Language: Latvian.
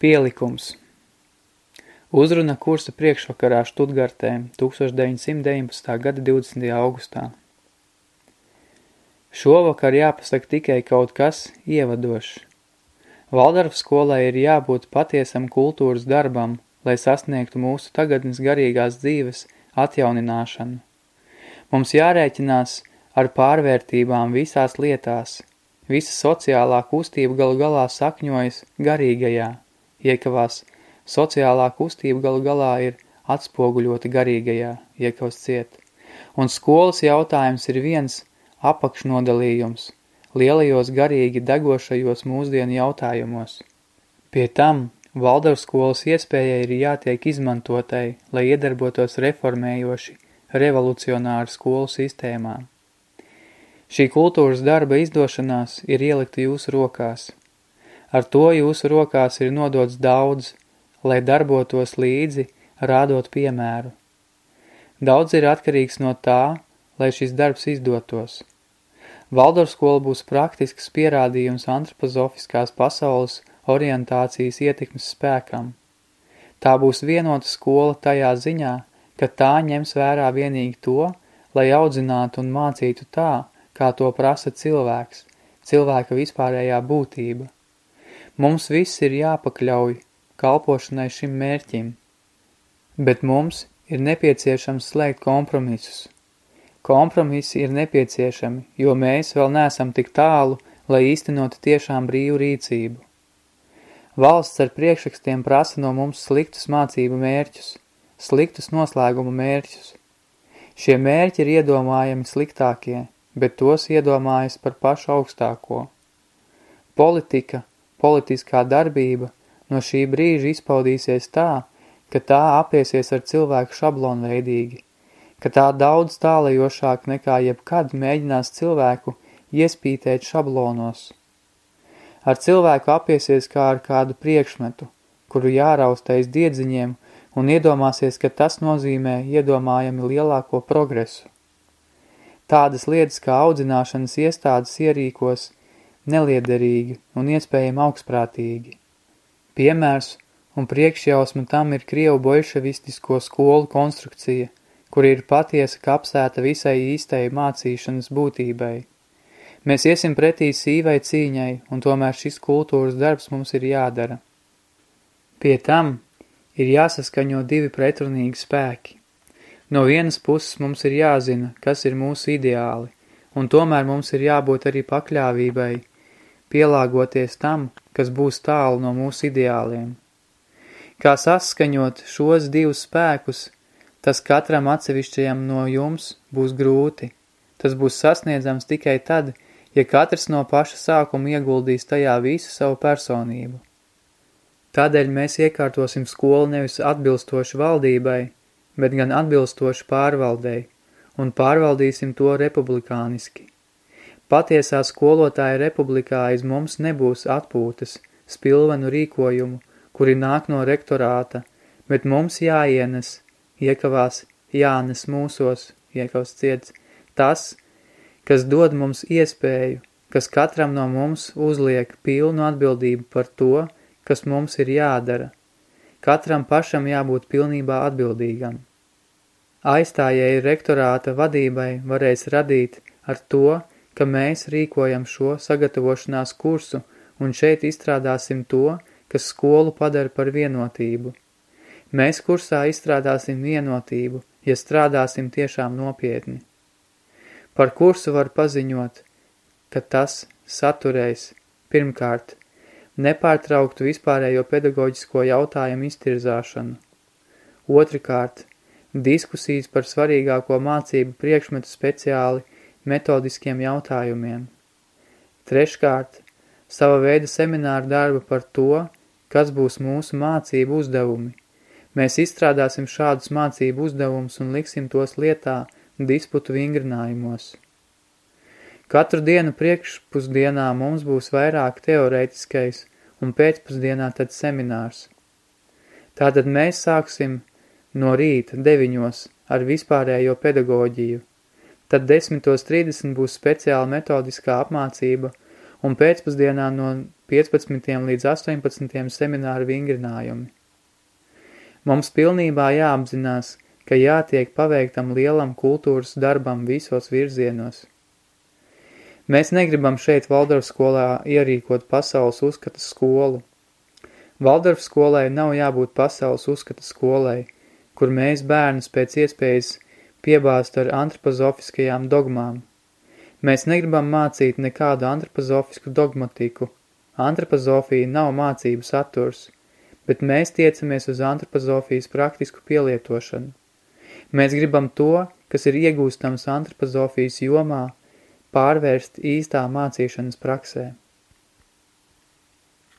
Pielikums Uzruna kursa priekšvakarā Štutgartē 1919. gada 20. augustā. Šovakar jāpasaka tikai kaut kas ievadošs. Valdarba skolai ir jābūt patiesam kultūras darbam, lai sasniegtu mūsu tagadnes garīgās dzīves atjaunināšanu. Mums jārēķinās ar pārvērtībām visās lietās. Visa sociālā kustība galu galā sakņojas garīgajā, iekavās sociālā kustība galu galā ir atspoguļota garīgajā, iekavas ciet. Un skolas jautājums ir viens apakšnodalījums – lielajos garīgi degošajos mūsdienu jautājumos. Pie tam Valdorskolas iespēja ir jātiek izmantotai, lai iedarbotos reformējoši revolucionāru skolu sistēmā. Šī kultūras darba izdošanās ir ielikta jūsu rokās. Ar to jūsu rokās ir nodots daudz, lai darbotos līdzi, rādot piemēru. Daudz ir atkarīgs no tā, lai šis darbs izdotos. Valdorskola būs praktisks pierādījums antropozofiskās pasaules orientācijas ietekmes spēkam. Tā būs vienota skola tajā ziņā, ka tā ņems vērā vienīgi to, lai audzinātu un mācītu tā, kā to prasa cilvēks, cilvēka vispārējā būtība. Mums viss ir jāpakļauj kalpošanai šim mērķim, bet mums ir nepieciešams slēgt kompromisus – Kompromisi ir nepieciešami, jo mēs vēl neesam tik tālu, lai īstenotu tiešām brīvu rīcību. Valsts ar priekšrakstiem prasa no mums sliktus mācību mērķus, sliktus noslēgumu mērķus. Šie mērķi ir iedomājami sliktākie, bet tos iedomājas par pašu augstāko. Politika, politiskā darbība no šī brīža izpaudīsies tā, ka tā apiesies ar cilvēku šablonveidīgi – ka tā daudz tālajošāk nekā jebkad mēģinās cilvēku iespītēt šablonos. Ar cilvēku apiesies kā ar kādu priekšmetu, kuru jāraustais diedziņiem un iedomāsies, ka tas nozīmē iedomājami lielāko progresu. Tādas lietas kā audzināšanas iestādes ierīkos neliederīgi un iespējami augstprātīgi. Piemērs un priekšjausma tam ir Krievu bolševistisko skolu konstrukcija – kur ir patiesa kapsēta visai īstai mācīšanas būtībai. Mēs iesim pretī sīvai cīņai, un tomēr šis kultūras darbs mums ir jādara. Pie tam ir jāsaskaņo divi pretrunīgi spēki. No vienas puses mums ir jāzina, kas ir mūsu ideāli, un tomēr mums ir jābūt arī pakļāvībai, pielāgoties tam, kas būs tālu no mūsu ideāliem. Kā saskaņot šos divus spēkus – Tas katram atsevišķajam no jums būs grūti. Tas būs sasniedzams tikai tad, ja katrs no paša sākuma ieguldīs tajā visu savu personību. Tādēļ mēs iekārtosim skolu nevis atbilstoši valdībai, bet gan atbilstoši pārvaldei, un pārvaldīsim to republikāniski. Patiesā skolotāja republikā aiz mums nebūs atpūtas, spilvenu rīkojumu, kuri nāk no rektorāta, bet mums jāienes – iekavās Jānis mūsos, iekavas ciets, tas, kas dod mums iespēju, kas katram no mums uzliek pilnu atbildību par to, kas mums ir jādara. Katram pašam jābūt pilnībā atbildīgam. Aizstājēji rektorāta vadībai varēs radīt ar to, ka mēs rīkojam šo sagatavošanās kursu un šeit izstrādāsim to, kas skolu padara par vienotību. Mēs kursā izstrādāsim vienotību, ja strādāsim tiešām nopietni. Par kursu var paziņot, ka tas saturēs, pirmkārt, nepārtrauktu vispārējo pedagoģisko jautājumu iztirzāšanu. Otrikārt, diskusijas par svarīgāko mācību priekšmetu speciāli metodiskiem jautājumiem. Treškārt, sava veida semināru darba par to, kas būs mūsu mācību uzdevumi, Mēs izstrādāsim šādus mācību uzdevumus un liksim tos lietā disputu vingrinājumos. Katru dienu priekšpusdienā mums būs vairāk teorētiskais un pēcpusdienā tad seminārs. Tātad mēs sāksim no rīta deviņos ar vispārējo pedagoģiju, tad 10.30 būs speciāla metodiskā apmācība un pēcpusdienā no 15. līdz 18. semināru vingrinājumi. Mums pilnībā jāapzinās, ka jātiek paveiktam lielam kultūras darbam visos virzienos. Mēs negribam šeit Valdorf skolā ierīkot pasaules uzskatas skolu. Valdorf skolai nav jābūt pasaules uzskatas skolai, kur mēs bērnus pēc iespējas piebāzt ar antropozofiskajām dogmām. Mēs negribam mācīt nekādu antropozofisku dogmatiku. Antropozofija nav mācību saturs, bet mēs tiecamies uz antropozofijas praktisku pielietošanu. Mēs gribam to, kas ir iegūstams antropozofijas jomā, pārvērst īstā mācīšanas praksē.